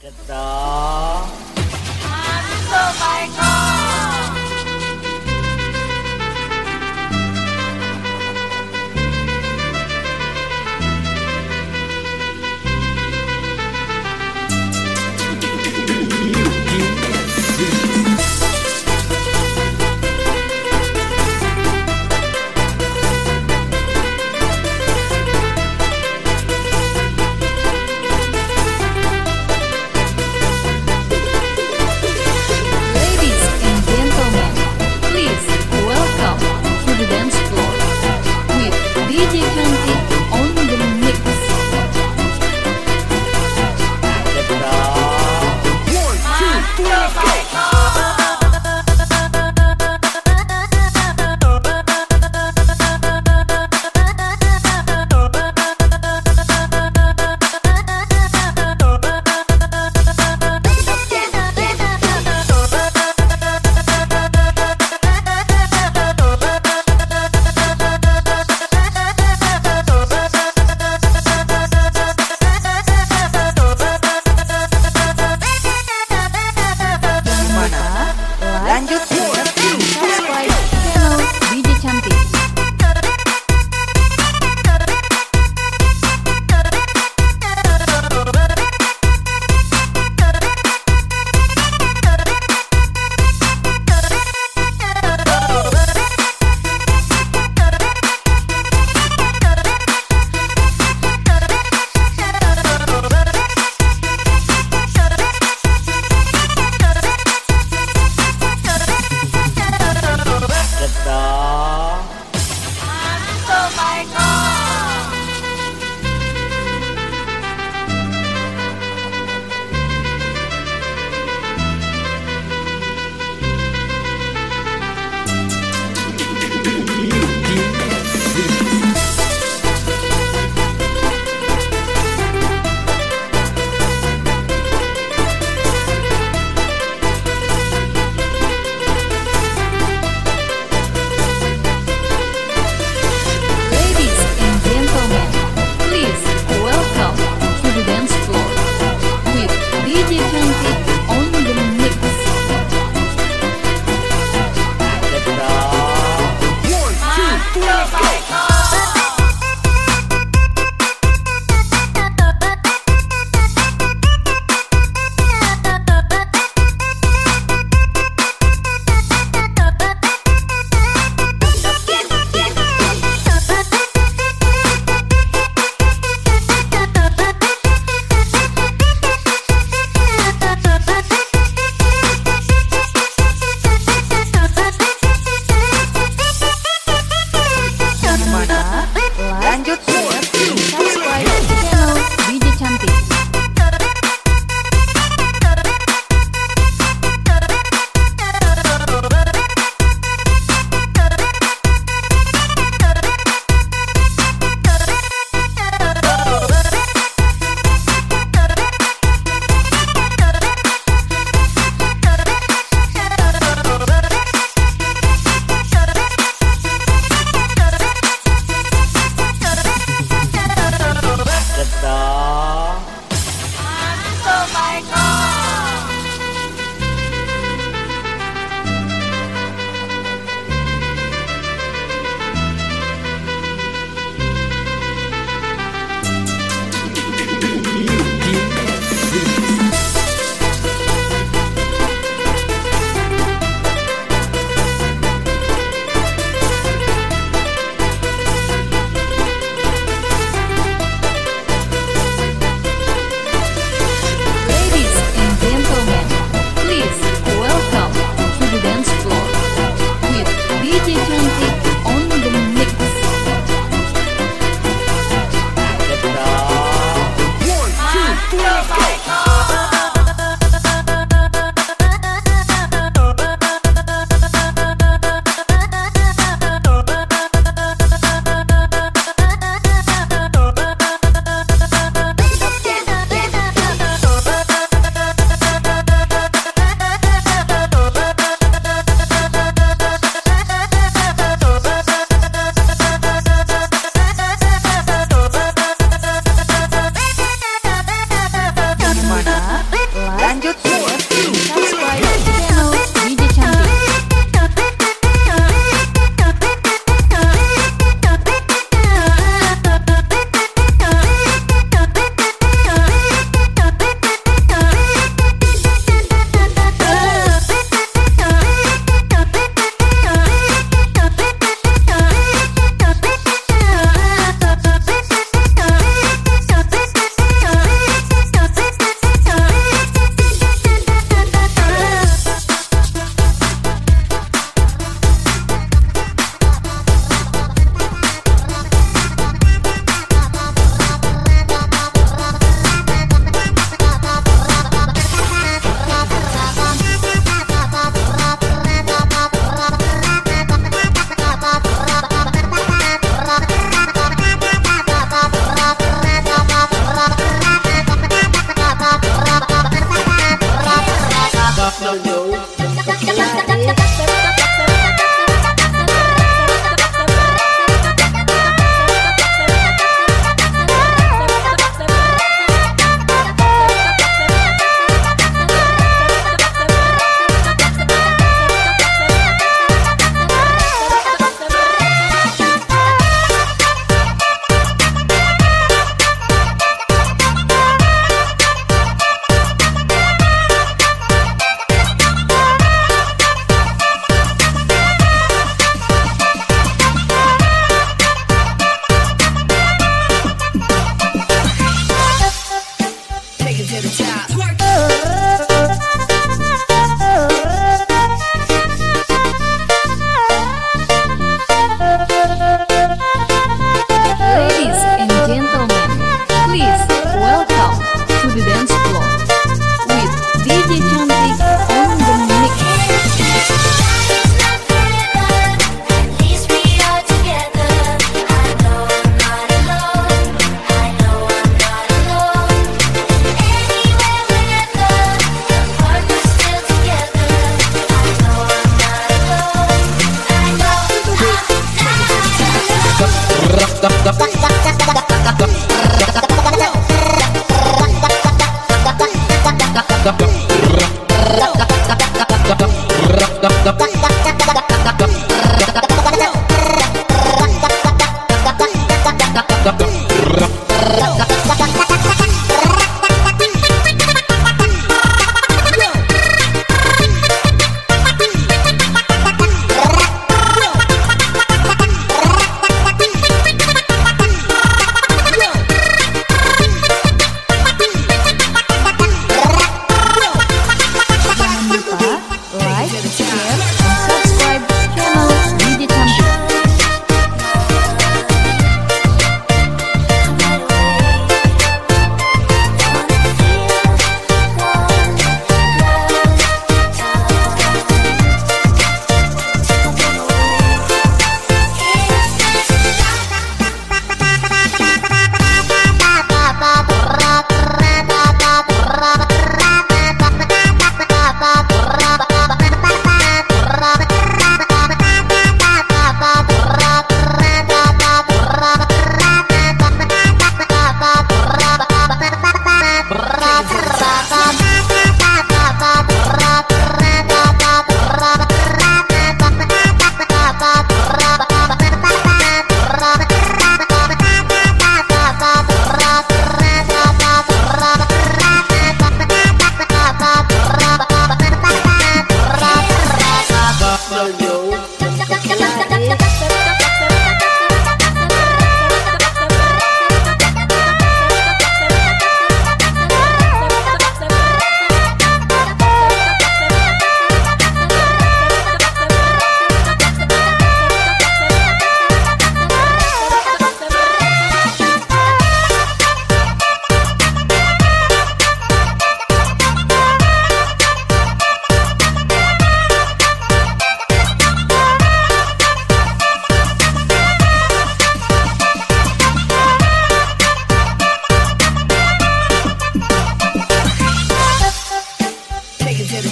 Ganda.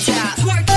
Yeah. Twerk